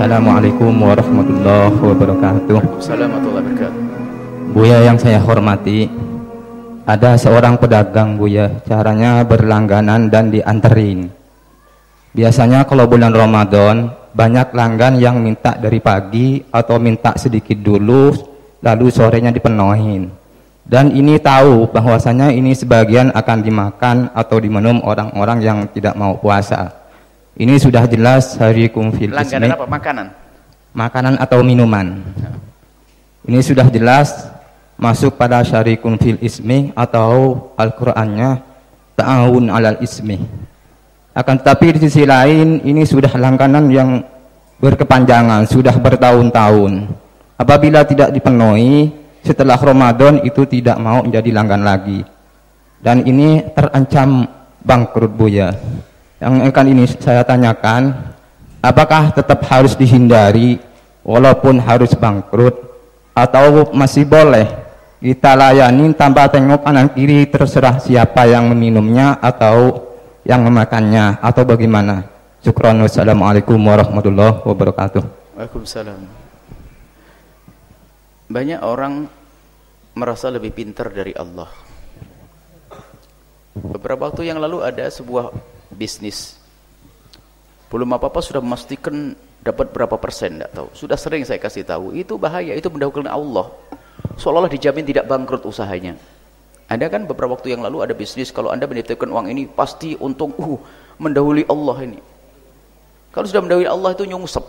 Assalamualaikum warahmatullahi wabarakatuh. Assalamualaikum warahmatullahi wabarakatuh. Buya yang saya hormati, ada seorang pedagang Buya, caranya berlangganan dan dianterin. Biasanya kalau bulan Ramadan, banyak langgan yang minta dari pagi atau minta sedikit dulu, lalu sorenya dipenuhin. Dan ini tahu bahwasanya ini sebagian akan dimakan atau diminum orang-orang yang tidak mau puasa. Ini sudah jelas hari kumfil Langganan apa? Makanan? Makanan atau minuman. Ini sudah jelas masuk pada syarikun fil ismi atau Al-Qur'annya ta'awun alal ismi. Akan tetapi di sisi lain ini sudah langganan yang berkepanjangan, sudah bertahun-tahun. Apabila tidak dipenuhi setelah Ramadan itu tidak mau menjadi langgan lagi. Dan ini terancam bangkrut Buya. Yang akan ini saya tanyakan, apakah tetap harus dihindari walaupun harus bangkrut atau masih boleh kita layani tanpa tengok kanan kiri terserah siapa yang meminumnya atau yang memakannya atau bagaimana? Syukran wassalamualaikum warahmatullahi wabarakatuh. Waalaikumsalam. Banyak orang merasa lebih pintar dari Allah. Beberapa waktu yang lalu ada sebuah bisnis. Belum apa-apa sudah memastikan dapat berapa persen, tidak tahu. Sudah sering saya kasih tahu, itu bahaya, itu mendahulukan Allah. Seolah-olah dijamin tidak bangkrut usahanya. Ada kan beberapa waktu yang lalu ada bisnis, kalau Anda menitipkan uang ini, pasti untung, uh, mendahului Allah ini. Kalau sudah mendahului Allah itu nyungsep.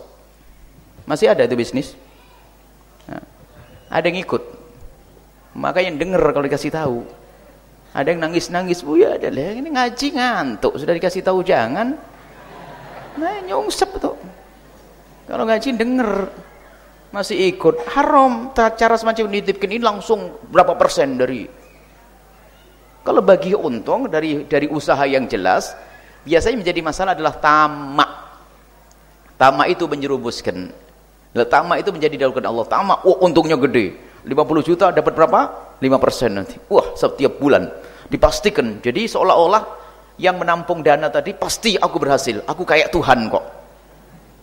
Masih ada itu bisnis? Nah, ada yang ikut. Makanya dengar kalau dikasih tahu. Ada yang nangis-nangis, bu ya ada ini ngaji ngantuk, sudah dikasih tahu jangan. Nah nyungsep tuh. Kalau ngaji denger, masih ikut, haram. Cara semacam nitipkan ini langsung berapa persen dari. Kalau bagi untung dari dari usaha yang jelas, biasanya menjadi masalah adalah tamak. Tamak itu menjerumuskan. Tamak itu menjadi dalukan Allah. Tamak, oh untungnya gede. 50 juta dapat berapa? 5% nanti. Wah, setiap bulan dipastikan. Jadi seolah-olah yang menampung dana tadi pasti aku berhasil. Aku kayak Tuhan kok.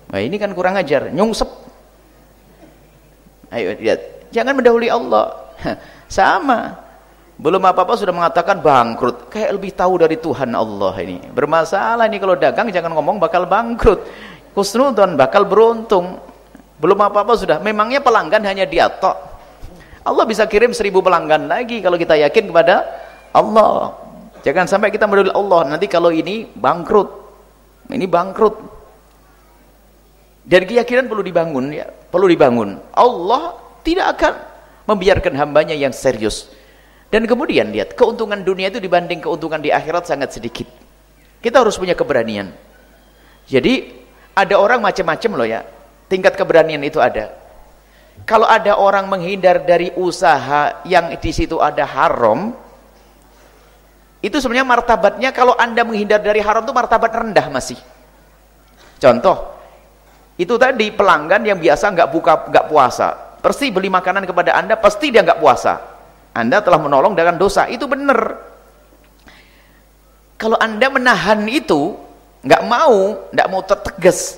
Nah, ini kan kurang ajar, nyungsep. Ayo lihat, jangan mendahului Allah. Sama. Belum apa-apa sudah mengatakan bangkrut. Kayak lebih tahu dari Tuhan Allah ini. Bermasalah ini kalau dagang jangan ngomong bakal bangkrut. Kusnudon bakal beruntung. Belum apa-apa sudah. Memangnya pelanggan hanya dia tok. Allah bisa kirim seribu pelanggan lagi kalau kita yakin kepada Allah. Jangan sampai kita mendahului Allah. Nanti kalau ini bangkrut. Ini bangkrut. Dan keyakinan perlu dibangun ya. Perlu dibangun. Allah tidak akan membiarkan hambanya yang serius. Dan kemudian lihat, keuntungan dunia itu dibanding keuntungan di akhirat sangat sedikit. Kita harus punya keberanian. Jadi, ada orang macam-macam loh ya. Tingkat keberanian itu ada. Kalau ada orang menghindar dari usaha yang di situ ada haram, itu sebenarnya martabatnya kalau Anda menghindar dari haram itu martabat rendah masih. Contoh, itu tadi pelanggan yang biasa nggak buka nggak puasa, pasti beli makanan kepada Anda, pasti dia nggak puasa. Anda telah menolong dengan dosa, itu benar. Kalau Anda menahan itu, nggak mau, nggak mau tertegas,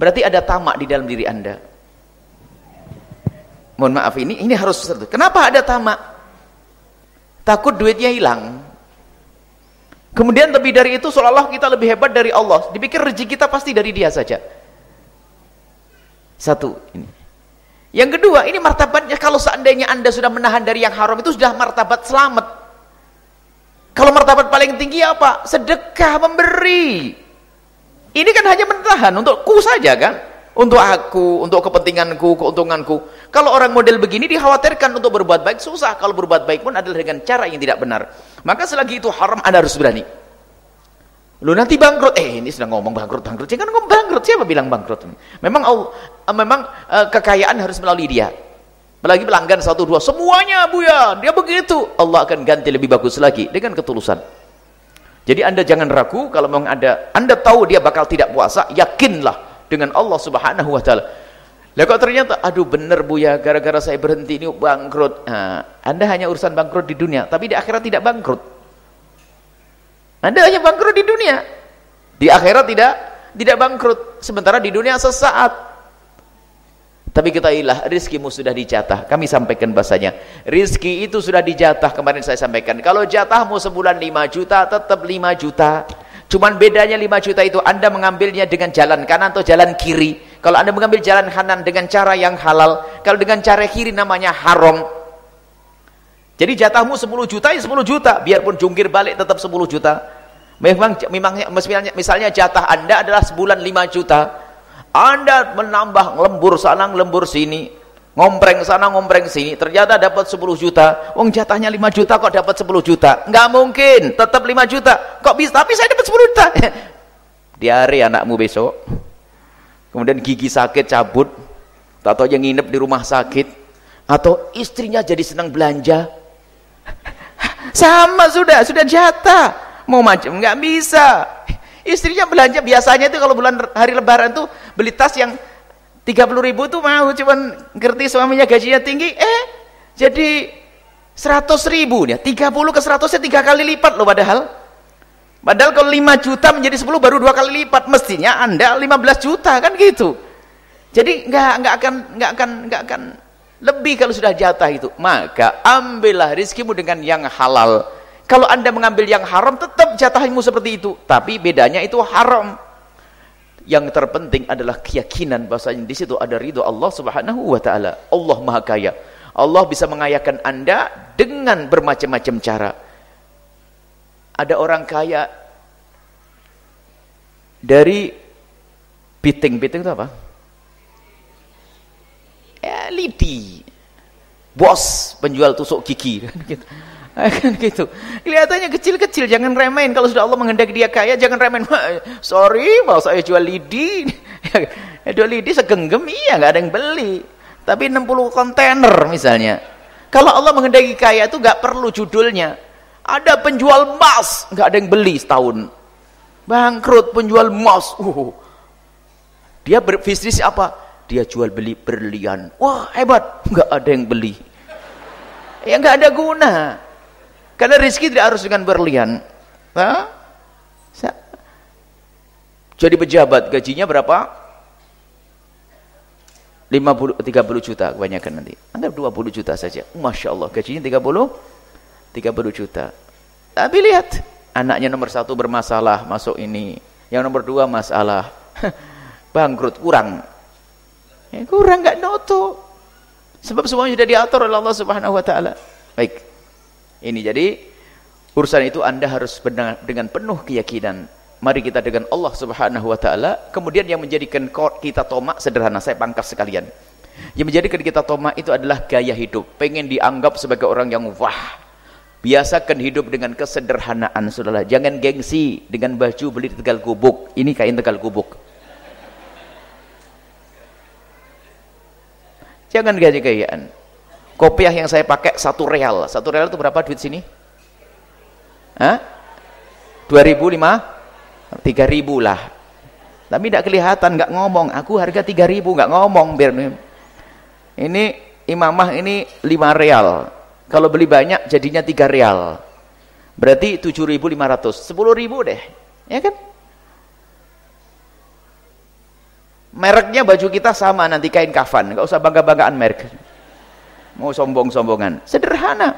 berarti ada tamak di dalam diri Anda. Mohon maaf ini, ini harus Kenapa ada tamak? Takut duitnya hilang. Kemudian lebih dari itu seolah-olah kita lebih hebat dari Allah. Dipikir rezeki kita pasti dari dia saja. Satu ini. Yang kedua, ini martabatnya kalau seandainya Anda sudah menahan dari yang haram itu sudah martabat selamat. Kalau martabat paling tinggi apa? Sedekah, memberi. Ini kan hanya menahan untukku saja kan? Untuk aku, untuk kepentinganku, keuntunganku. Kalau orang model begini dikhawatirkan untuk berbuat baik susah. Kalau berbuat baik pun adalah dengan cara yang tidak benar. Maka selagi itu haram Anda harus berani. Lu nanti bangkrut. Eh, ini sedang ngomong bangkrut, bangkrut. Jangan ngomong bangkrut. Siapa bilang bangkrut? Memang uh, memang uh, kekayaan harus melalui dia. Apalagi pelanggan satu dua semuanya bu ya dia begitu. Allah akan ganti lebih bagus lagi dengan ketulusan. Jadi anda jangan ragu kalau memang ada anda tahu dia bakal tidak puasa, yakinlah dengan Allah Subhanahu Wa Taala. Lah kok ternyata, aduh bener bu ya, gara-gara saya berhenti ini bangkrut. Nah, anda hanya urusan bangkrut di dunia, tapi di akhirat tidak bangkrut. Anda hanya bangkrut di dunia. Di akhirat tidak tidak bangkrut sementara di dunia sesaat tapi kita ilah rizkimu sudah dijatah kami sampaikan bahasanya rizki itu sudah dijatah kemarin saya sampaikan kalau jatahmu sebulan 5 juta tetap 5 juta cuman bedanya 5 juta itu anda mengambilnya dengan jalan kanan atau jalan kiri. Kalau anda mengambil jalan kanan dengan cara yang halal kalau dengan cara kiri namanya haram. Jadi jatahmu 10 juta ya 10 juta. Biarpun jungkir balik tetap 10 juta. Memang, memang misalnya, misalnya jatah Anda adalah sebulan 5 juta. Anda menambah lembur sana, lembur sini, ngompreng sana, ngompreng sini, ternyata dapat 10 juta. Wong jatahnya 5 juta kok dapat 10 juta? Enggak mungkin, tetap 5 juta. Kok bisa? Tapi saya dapat 10 juta. Diare anakmu besok. Kemudian gigi sakit cabut, atau yang nginep di rumah sakit, atau istrinya jadi senang belanja. Sama sudah, sudah jatah mau macam nggak bisa istrinya belanja biasanya itu kalau bulan hari lebaran tuh beli tas yang 30 ribu tuh mau cuman ngerti suaminya gajinya tinggi. Eh jadi 100 ribu ya 30 ke 100 nya tiga kali lipat loh padahal. Padahal kalau 5 juta menjadi 10 baru dua kali lipat. Mestinya anda 15 juta kan gitu. Jadi nggak nggak akan nggak akan nggak akan lebih kalau sudah jatah itu. Maka ambillah rizkimu dengan yang halal. Kalau anda mengambil yang haram, tetap jatahmu seperti itu. Tapi bedanya itu haram. Yang terpenting adalah keyakinan bahasanya di situ ada ridho Allah Subhanahu wa taala. Allah Maha Kaya. Allah bisa mengayakan Anda dengan bermacam-macam cara. Ada orang kaya dari piting. Piting itu apa? Ya, lidi. Bos penjual tusuk gigi gitu. Kan gitu. Kelihatannya kecil-kecil jangan remehin kalau sudah Allah menghendaki dia kaya jangan remehin sorry mau saya jual lidi? Jual lidi segenggam iya nggak ada yang beli. Tapi 60 kontainer misalnya. Kalau Allah menghendaki kaya itu nggak perlu judulnya. Ada penjual emas nggak ada yang beli setahun. Bangkrut penjual emas. Uh. dia berbisnis apa? Dia jual beli berlian. Wah hebat. Nggak ada yang beli. Ya nggak ada guna karena rezeki tidak harus dengan berlian. Hah? Jadi pejabat gajinya berapa? 50 30 juta kebanyakan nanti. Anggap 20 juta saja. Masya Allah gajinya 30 30 juta. Tapi lihat anaknya nomor satu bermasalah masuk ini. Yang nomor dua masalah bangkrut kurang. Ya, kurang nggak noto. Sebab semuanya sudah diatur oleh Allah Subhanahu wa taala. Baik. Ini jadi urusan itu Anda harus dengan penuh keyakinan. Mari kita dengan Allah Subhanahu wa taala, kemudian yang menjadikan kita tomak sederhana, saya pangkas sekalian. Yang menjadikan kita tomak itu adalah gaya hidup, pengen dianggap sebagai orang yang wah. Biasakan hidup dengan kesederhanaan, Saudara. Jangan gengsi dengan baju beli Tegal Gubuk. Ini kain Tegal Gubuk. Jangan gaya-gayaan. Kopiah yang saya pakai satu real. Satu real itu berapa duit sini? Hah? 2005? 3000 lah. Tapi tidak kelihatan, nggak ngomong. Aku harga 3000 nggak ngomong biar ini imamah ini 5 real. Kalau beli banyak jadinya 3 real. Berarti 7500. 10000 deh. Ya kan? Mereknya baju kita sama nanti kain kafan, nggak usah bangga-banggaan merek mau sombong-sombongan. Sederhana.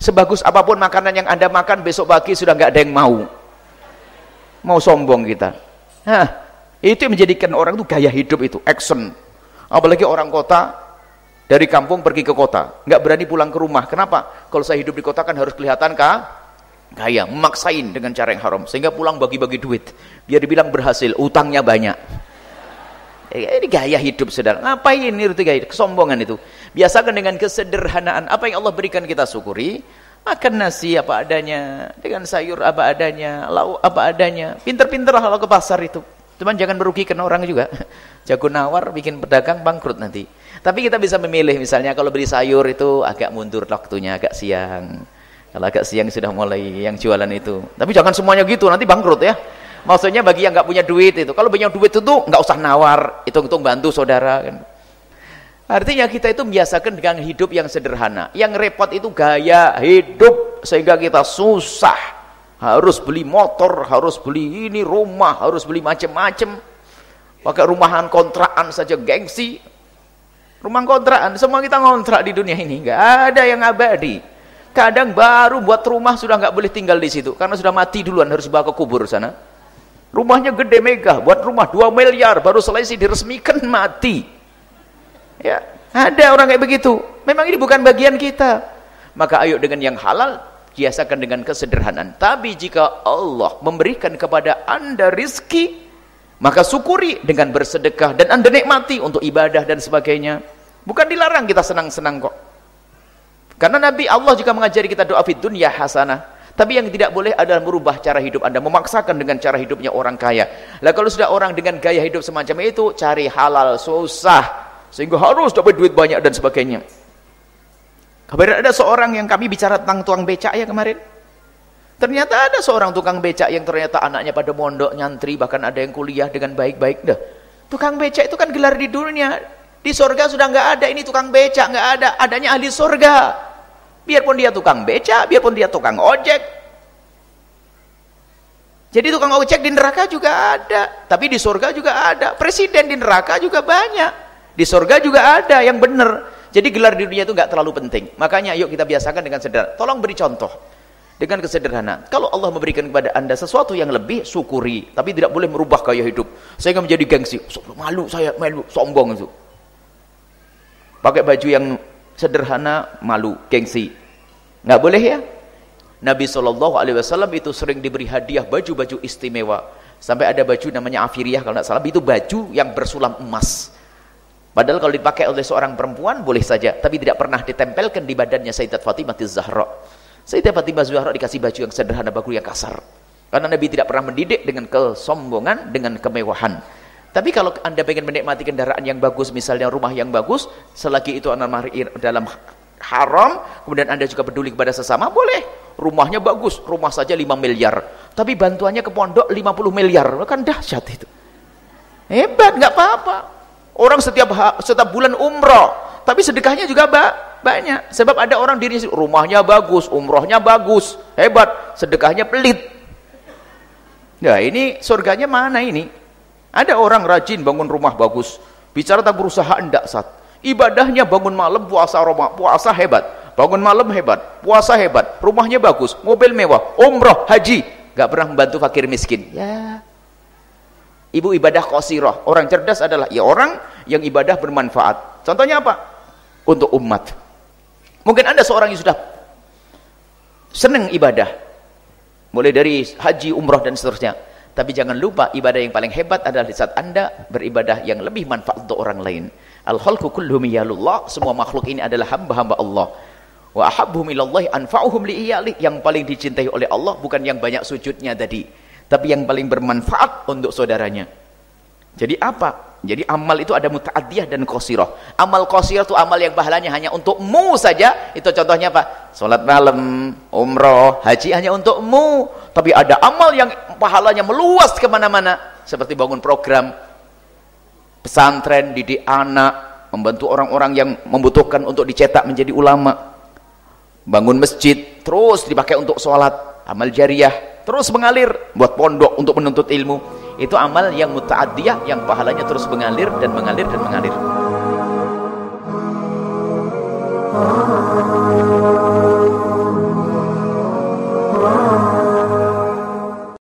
Sebagus apa pun makanan yang anda makan besok pagi sudah nggak ada yang mau. Mau sombong kita. Hah, itu yang menjadikan orang itu gaya hidup itu action. Apalagi orang kota dari kampung pergi ke kota. Nggak berani pulang ke rumah. Kenapa? Kalau saya hidup di kota kan harus kelihatan kah gaya. Memaksain dengan cara yang haram. Sehingga pulang bagi-bagi duit. Biar dibilang berhasil utangnya banyak ini gaya hidup saudara. Ngapain itu gaya kesombongan itu. Biasakan dengan kesederhanaan. Apa yang Allah berikan kita syukuri. Makan nasi apa adanya dengan sayur apa adanya lauk apa adanya. Pinter-pinter kalau ke pasar itu. Cuman jangan merugikan orang juga. Jago nawar bikin pedagang bangkrut nanti. Tapi kita bisa memilih misalnya kalau beli sayur itu agak mundur waktunya agak siang. Kalau agak siang sudah mulai yang jualan itu. Tapi jangan semuanya gitu nanti bangkrut ya Maksudnya bagi yang nggak punya duit itu. Kalau punya duit itu nggak usah nawar, hitung-hitung bantu saudara kan. Artinya kita itu membiasakan dengan hidup yang sederhana. Yang repot itu gaya hidup sehingga kita susah. harus beli motor, harus beli ini rumah, harus beli macam-macam. Pakai rumahan kontrakan saja gengsi. Rumah kontrakan, semua kita ngontrak di dunia ini, nggak ada yang abadi. Kadang baru buat rumah sudah nggak boleh tinggal di situ karena sudah mati duluan harus bawa ke kubur sana. Rumahnya gede megah, buat rumah 2 miliar baru selesai diresmikan mati. Ya, ada orang kayak begitu. Memang ini bukan bagian kita. Maka ayo dengan yang halal biasakan dengan kesederhanaan. Tapi jika Allah memberikan kepada anda rizki, maka syukuri dengan bersedekah dan anda nikmati untuk ibadah dan sebagainya. Bukan dilarang kita senang-senang kok. Karena Nabi Allah juga mengajari kita doa fid dunya hasanah. Tapi yang tidak boleh adalah merubah cara hidup anda, memaksakan dengan cara hidupnya orang kaya. Lah kalau sudah orang dengan gaya hidup semacam itu, cari halal susah. Sehingga harus dapat duit banyak dan sebagainya. Kemarin ada seorang yang kami bicara tentang tukang becak ya kemarin. Ternyata ada seorang tukang becak yang ternyata anaknya pada mondok nyantri bahkan ada yang kuliah dengan baik-baik dah. Tukang becak itu kan gelar di dunia. Di sorga sudah nggak ada ini tukang becak nggak ada, adanya ahli sorga. Biarpun dia tukang becak, biarpun dia tukang ojek. Jadi tukang ojek di neraka juga ada, tapi di sorga juga ada. Presiden di neraka juga banyak. Di sorga juga ada yang benar. Jadi gelar di dunia itu nggak terlalu penting. Makanya yuk kita biasakan dengan sederhana. Tolong beri contoh dengan kesederhanaan. Kalau Allah memberikan kepada anda sesuatu yang lebih, syukuri. Tapi tidak boleh merubah gaya hidup. Saya nggak menjadi gengsi. Malu saya, malu, sombong itu. Pakai baju yang sederhana, malu, gengsi. Nggak boleh ya? Nabi Wasallam itu sering diberi hadiah baju-baju istimewa. Sampai ada baju namanya afiriyah kalau tidak salah. Itu baju yang bersulam emas. Padahal kalau dipakai oleh seorang perempuan boleh saja, tapi tidak pernah ditempelkan di badannya Sayyidat Fatimah Zahra. Sayyidat Fatimah Zahra dikasih baju yang sederhana, bagus yang kasar. Karena Nabi tidak pernah mendidik dengan kesombongan, dengan kemewahan. Tapi kalau anda ingin menikmati kendaraan yang bagus, misalnya rumah yang bagus, selagi itu anda dalam haram, kemudian anda juga peduli kepada sesama, boleh. Rumahnya bagus, rumah saja 5 miliar. Tapi bantuannya ke pondok 50 miliar, kan dahsyat itu. Hebat, nggak apa-apa. Orang setiap setiap bulan umroh, tapi sedekahnya juga ba banyak. Sebab ada orang diri rumahnya bagus, umrohnya bagus, hebat, sedekahnya pelit. Nah ini surganya mana ini? Ada orang rajin bangun rumah bagus, bicara tentang berusaha enggak saat. Ibadahnya bangun malam puasa rumah, puasa hebat, bangun malam hebat, puasa hebat, rumahnya bagus, mobil mewah, umroh, haji, gak pernah membantu fakir miskin. Ya, Ibu ibadah qasirah. Orang cerdas adalah ya orang yang ibadah bermanfaat. Contohnya apa? Untuk umat. Mungkin Anda seorang yang sudah senang ibadah. Mulai dari haji, umrah dan seterusnya. Tapi jangan lupa ibadah yang paling hebat adalah di saat Anda beribadah yang lebih manfaat untuk orang lain. Al-khalqu kulluhum yalullah. Semua makhluk ini adalah hamba-hamba Allah. Wa ahabbuhum ilallahi anfa'uhum li'iyali. Yang paling dicintai oleh Allah bukan yang banyak sujudnya tadi tapi yang paling bermanfaat untuk saudaranya. Jadi apa? Jadi amal itu ada muta'adiyah dan qasirah. Amal qasirah itu amal yang pahalanya hanya untukmu saja. Itu contohnya apa? Salat malam, umroh, haji hanya untukmu. Tapi ada amal yang pahalanya meluas ke mana-mana. Seperti bangun program pesantren, didik anak, membantu orang-orang yang membutuhkan untuk dicetak menjadi ulama. Bangun masjid, terus dipakai untuk sholat, amal jariah terus mengalir buat pondok untuk menuntut ilmu itu amal yang muta'adiyah yang pahalanya terus mengalir dan mengalir dan mengalir